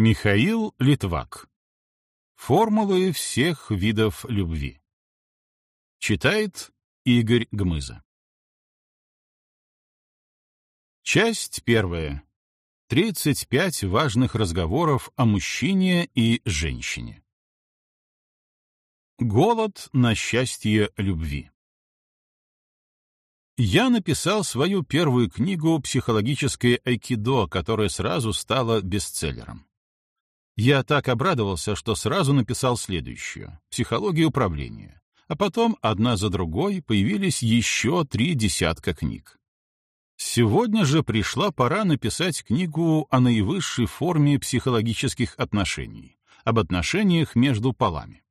Михаил Литвак. Формулы всех видов любви. Читает Игорь Гмыза. Часть первая. 35 важных разговоров о мужчине и женщине. Голод на счастье любви. Я написал свою первую книгу «Психологическое айкидо», которая сразу стала бестселлером. Я так обрадовался, что сразу написал следующую — «Психология управления». А потом, одна за другой, появились еще три десятка книг. Сегодня же пришла пора написать книгу о наивысшей форме психологических отношений, об отношениях между полами.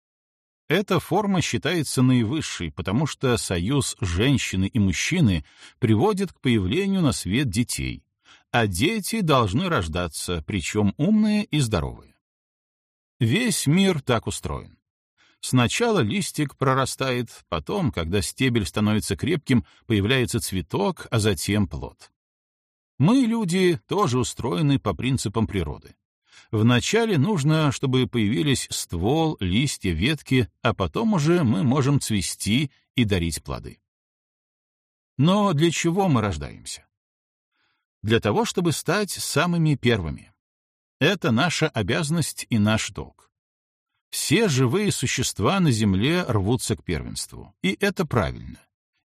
Эта форма считается наивысшей, потому что союз женщины и мужчины приводит к появлению на свет детей, а дети должны рождаться, причем умные и здоровые. Весь мир так устроен. Сначала листик прорастает, потом, когда стебель становится крепким, появляется цветок, а затем плод. Мы, люди, тоже устроены по принципам природы. Вначале нужно, чтобы появились ствол, листья, ветки, а потом уже мы можем цвести и дарить плоды. Но для чего мы рождаемся? Для того, чтобы стать самыми первыми. Это наша обязанность и наш долг. Все живые существа на Земле рвутся к первенству, и это правильно.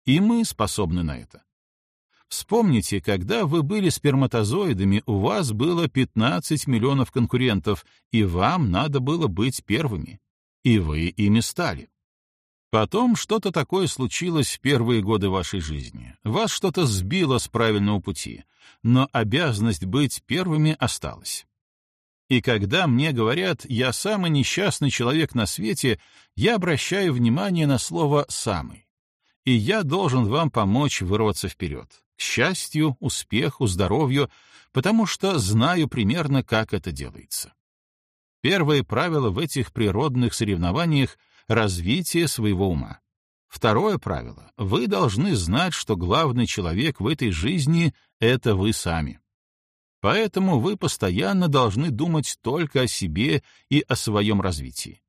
И мы способны на это. Вспомните, когда вы были сперматозоидами, у вас было 15 миллионов конкурентов, и вам надо было быть первыми. И вы ими стали. Потом что-то такое случилось в первые годы вашей жизни. Вас что-то сбило с правильного пути, но обязанность быть первыми осталась. И когда мне говорят «я самый несчастный человек на свете», я обращаю внимание на слово «самый». И я должен вам помочь вырваться вперед. К счастью, успеху, здоровью, потому что знаю примерно, как это делается. Первое правило в этих природных соревнованиях — развитие своего ума. Второе правило — вы должны знать, что главный человек в этой жизни — это вы сами. Поэтому вы постоянно должны думать только о себе и о своем развитии.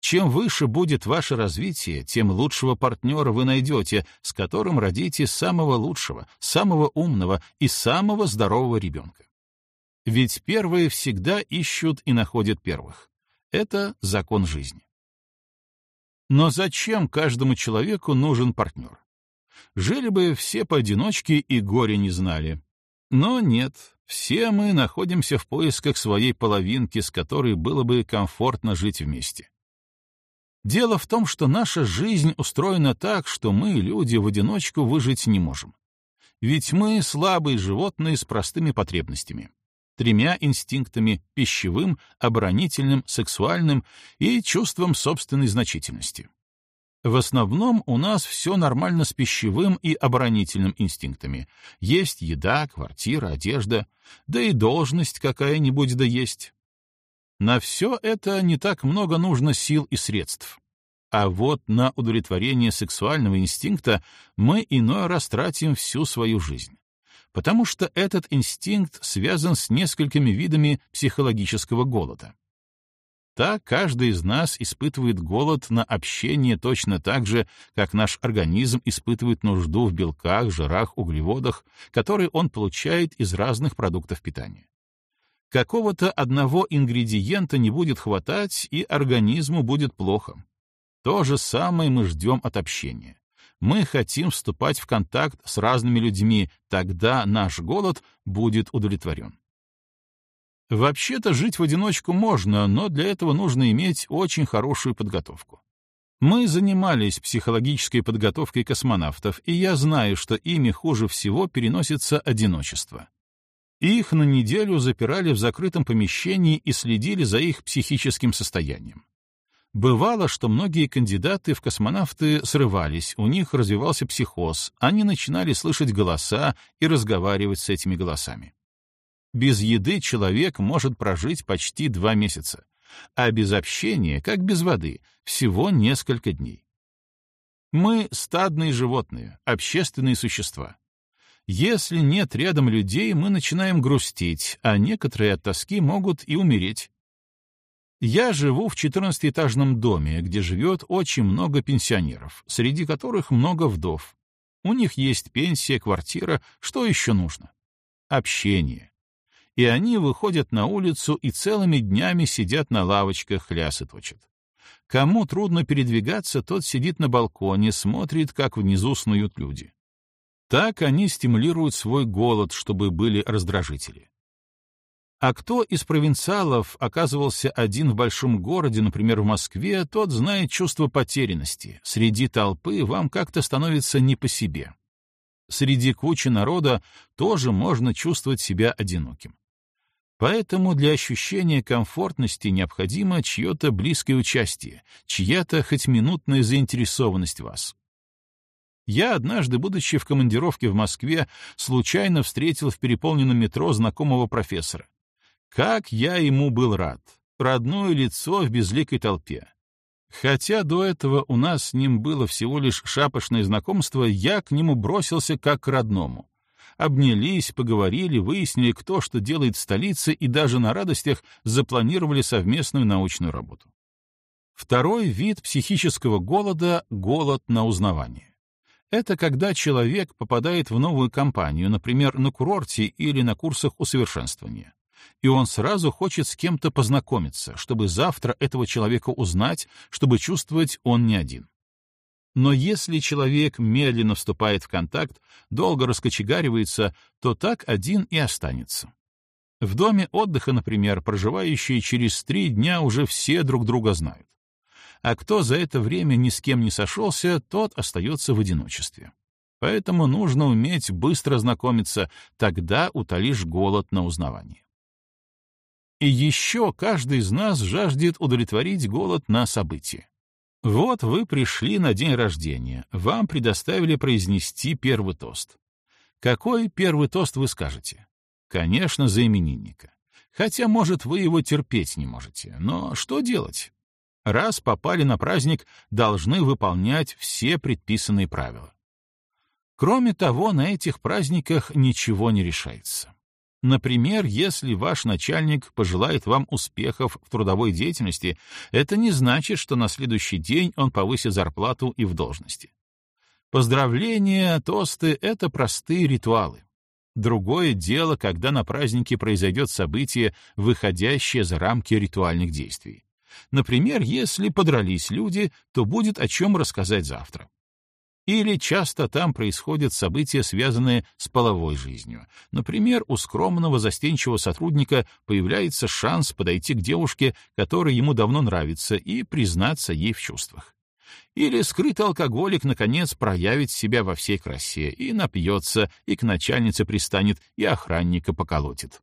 Чем выше будет ваше развитие, тем лучшего партнера вы найдете, с которым родите самого лучшего, самого умного и самого здорового ребенка. Ведь первые всегда ищут и находят первых. Это закон жизни. Но зачем каждому человеку нужен партнер? Жили бы все поодиночке и горе не знали. Но нет, все мы находимся в поисках своей половинки, с которой было бы комфортно жить вместе. Дело в том, что наша жизнь устроена так, что мы, люди, в одиночку выжить не можем. Ведь мы слабые животные с простыми потребностями. Тремя инстинктами — пищевым, оборонительным, сексуальным и чувством собственной значительности. В основном у нас все нормально с пищевым и оборонительным инстинктами. Есть еда, квартира, одежда, да и должность какая-нибудь да есть. На все это не так много нужно сил и средств. А вот на удовлетворение сексуального инстинкта мы иной раз тратим всю свою жизнь. Потому что этот инстинкт связан с несколькими видами психологического голода. Так каждый из нас испытывает голод на общение точно так же, как наш организм испытывает нужду в белках, жирах, углеводах, которые он получает из разных продуктов питания. Какого-то одного ингредиента не будет хватать, и организму будет плохо. То же самое мы ждем от общения. Мы хотим вступать в контакт с разными людьми, тогда наш голод будет удовлетворен. Вообще-то жить в одиночку можно, но для этого нужно иметь очень хорошую подготовку. Мы занимались психологической подготовкой космонавтов, и я знаю, что ими хуже всего переносится одиночество. Их на неделю запирали в закрытом помещении и следили за их психическим состоянием. Бывало, что многие кандидаты в космонавты срывались, у них развивался психоз, они начинали слышать голоса и разговаривать с этими голосами. Без еды человек может прожить почти два месяца, а без общения, как без воды, всего несколько дней. Мы — стадные животные, общественные существа. Если нет рядом людей, мы начинаем грустить, а некоторые от тоски могут и умереть. Я живу в 14-этажном доме, где живет очень много пенсионеров, среди которых много вдов. У них есть пенсия, квартира, что еще нужно? Общение. И они выходят на улицу и целыми днями сидят на лавочках, хлясы точат. Кому трудно передвигаться, тот сидит на балконе, смотрит, как внизу снуют люди. Так они стимулируют свой голод, чтобы были раздражители. А кто из провинциалов оказывался один в большом городе, например, в Москве, тот знает чувство потерянности. Среди толпы вам как-то становится не по себе. Среди кучи народа тоже можно чувствовать себя одиноким. Поэтому для ощущения комфортности необходимо чье-то близкое участие, чья-то хоть минутная заинтересованность вас. Я однажды, будучи в командировке в Москве, случайно встретил в переполненном метро знакомого профессора. Как я ему был рад! Родное лицо в безликой толпе. Хотя до этого у нас с ним было всего лишь шапошное знакомство, я к нему бросился как к родному. Обнялись, поговорили, выяснили, кто что делает в столице, и даже на радостях запланировали совместную научную работу. Второй вид психического голода — голод на узнавание. Это когда человек попадает в новую компанию, например, на курорте или на курсах усовершенствования и он сразу хочет с кем-то познакомиться, чтобы завтра этого человека узнать, чтобы чувствовать, он не один. Но если человек медленно вступает в контакт, долго раскочегаривается, то так один и останется. В доме отдыха, например, проживающие через три дня уже все друг друга знают. А кто за это время ни с кем не сошелся, тот остается в одиночестве. Поэтому нужно уметь быстро знакомиться, тогда утолишь голод на узнавание. И еще каждый из нас жаждет удовлетворить голод на событие. Вот вы пришли на день рождения, вам предоставили произнести первый тост. Какой первый тост вы скажете? Конечно, за именинника. Хотя, может, вы его терпеть не можете, но что делать? Раз попали на праздник, должны выполнять все предписанные правила. Кроме того, на этих праздниках ничего не решается. Например, если ваш начальник пожелает вам успехов в трудовой деятельности, это не значит, что на следующий день он повысит зарплату и в должности. Поздравления, тосты — это простые ритуалы. Другое дело, когда на празднике произойдет событие, выходящее за рамки ритуальных действий. Например, если подрались люди, то будет о чем рассказать завтра. Или часто там происходят события, связанные с половой жизнью. Например, у скромного застенчивого сотрудника появляется шанс подойти к девушке, которая ему давно нравится, и признаться ей в чувствах. Или скрытый алкоголик, наконец, проявит себя во всей красе и напьется, и к начальнице пристанет, и охранника поколотит.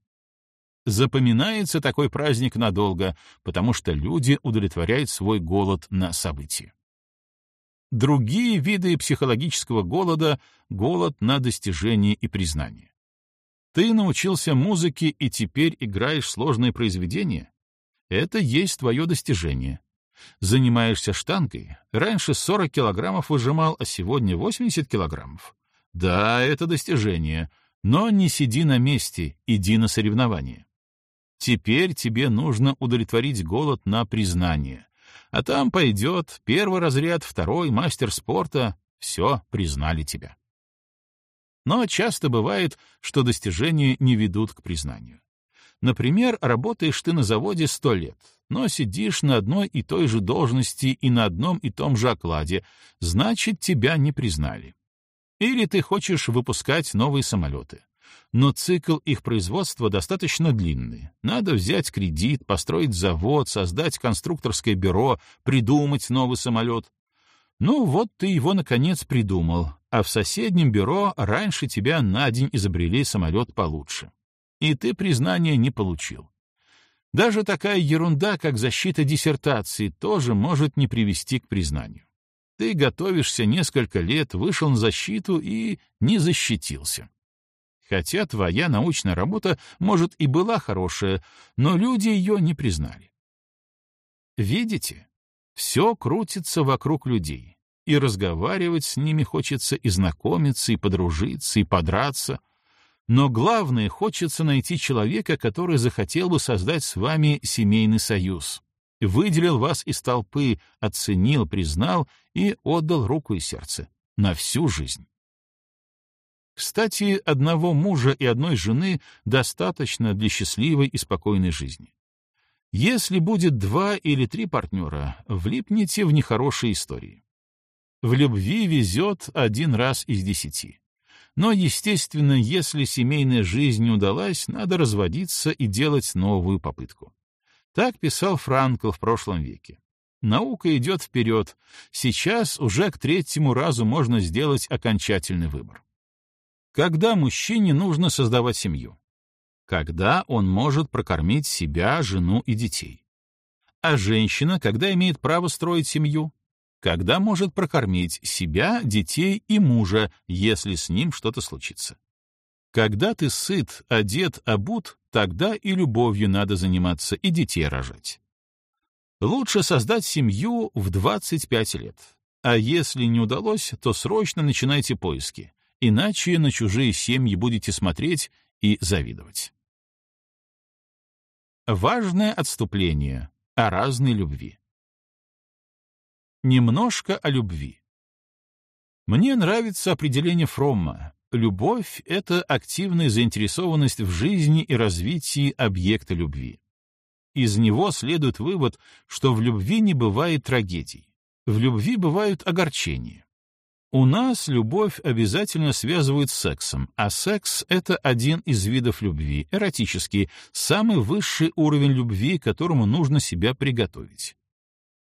Запоминается такой праздник надолго, потому что люди удовлетворяют свой голод на события. Другие виды психологического голода — голод на достижение и признание. Ты научился музыке и теперь играешь сложные произведения? Это есть твое достижение. Занимаешься штангой? Раньше 40 килограммов выжимал, а сегодня 80 килограммов. Да, это достижение. Но не сиди на месте, иди на соревнования. Теперь тебе нужно удовлетворить голод на признание, а там пойдет первый разряд, второй, мастер спорта. Все, признали тебя. Но часто бывает, что достижения не ведут к признанию. Например, работаешь ты на заводе сто лет, но сидишь на одной и той же должности и на одном и том же окладе, значит, тебя не признали. Или ты хочешь выпускать новые самолеты но цикл их производства достаточно длинный. Надо взять кредит, построить завод, создать конструкторское бюро, придумать новый самолет. Ну вот ты его, наконец, придумал, а в соседнем бюро раньше тебя на день изобрели самолет получше. И ты признания не получил. Даже такая ерунда, как защита диссертации, тоже может не привести к признанию. Ты готовишься несколько лет, вышел на защиту и не защитился. Хотя твоя научная работа, может, и была хорошая, но люди ее не признали. Видите? Все крутится вокруг людей. и разговаривать с ними хочется, и знакомиться, и подружиться, и подраться. Но главное, хочется найти человека, который захотел бы создать с вами семейный союз. Выделил вас из толпы, оценил, признал и отдал руку и сердце. На всю жизнь. Кстати, одного мужа и одной жены достаточно для счастливой и спокойной жизни. Если будет два или три партнера, влипните в нехорошие истории. В любви везет один раз из десяти. Но, естественно, если семейная жизнь не удалась, надо разводиться и делать новую попытку. Так писал Франкл в прошлом веке. Наука идет вперед. Сейчас уже к третьему разу можно сделать окончательный выбор. Когда мужчине нужно создавать семью? Когда он может прокормить себя, жену и детей. А женщина, когда имеет право строить семью? Когда может прокормить себя, детей и мужа, если с ним что-то случится. Когда ты сыт, одет, обут, тогда и любовью надо заниматься, и детей рожать. Лучше создать семью в 25 лет. А если не удалось, то срочно начинайте поиски иначе на чужие семьи будете смотреть и завидовать. Важное отступление о разной любви. Немножко о любви. Мне нравится определение Фромма. Любовь — это активная заинтересованность в жизни и развитии объекта любви. Из него следует вывод, что в любви не бывает трагедий. В любви бывают огорчения. У нас любовь обязательно связывают с сексом, а секс — это один из видов любви, эротический, самый высший уровень любви, которому нужно себя приготовить.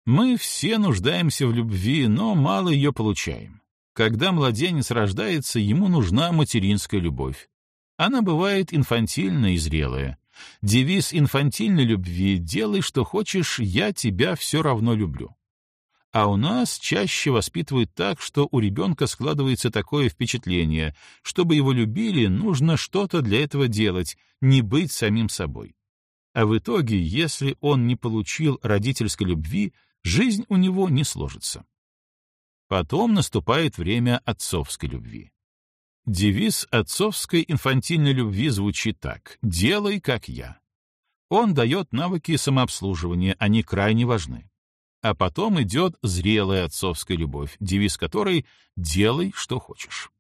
Мы все нуждаемся в любви, но мало ее получаем. Когда младенец рождается, ему нужна материнская любовь. Она бывает инфантильная и зрелая. Девиз инфантильной любви «делай, что хочешь, я тебя все равно люблю». А у нас чаще воспитывают так, что у ребенка складывается такое впечатление, чтобы его любили, нужно что-то для этого делать, не быть самим собой. А в итоге, если он не получил родительской любви, жизнь у него не сложится. Потом наступает время отцовской любви. Девиз отцовской инфантильной любви звучит так «делай, как я». Он дает навыки самообслуживания, они крайне важны. А потом идет зрелая отцовская любовь, девиз которой «делай, что хочешь».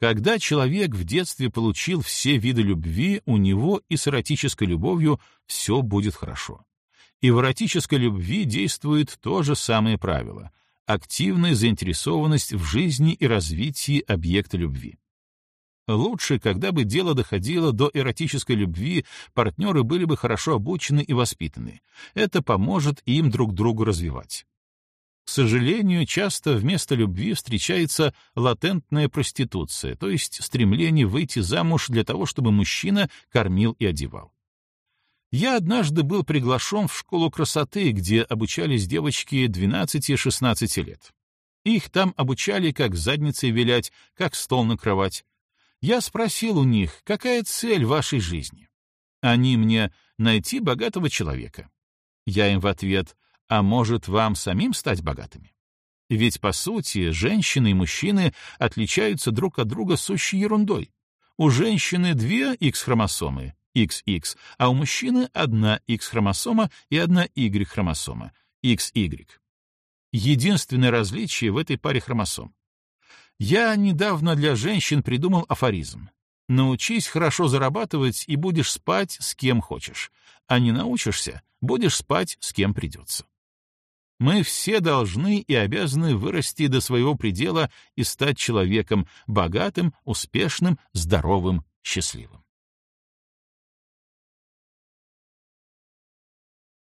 Когда человек в детстве получил все виды любви, у него и с эротической любовью все будет хорошо. И в эротической любви действует то же самое правило — активная заинтересованность в жизни и развитии объекта любви. Лучше, когда бы дело доходило до эротической любви, партнеры были бы хорошо обучены и воспитаны. Это поможет им друг другу развивать. К сожалению, часто вместо любви встречается латентная проституция, то есть стремление выйти замуж для того, чтобы мужчина кормил и одевал. Я однажды был приглашен в школу красоты, где обучались девочки 12-16 лет. Их там обучали, как задницей вилять, как стол накрывать, я спросил у них, какая цель вашей жизни? Они мне найти богатого человека. Я им в ответ, а может вам самим стать богатыми? Ведь, по сути, женщины и мужчины отличаются друг от друга сущей ерундой. У женщины две X-хромосомы, XX, а у мужчины одна X-хромосома и одна Y-хромосома, XY. Единственное различие в этой паре хромосом. Я недавно для женщин придумал афоризм. Научись хорошо зарабатывать и будешь спать с кем хочешь, а не научишься, будешь спать с кем придется. Мы все должны и обязаны вырасти до своего предела и стать человеком богатым, успешным, здоровым, счастливым.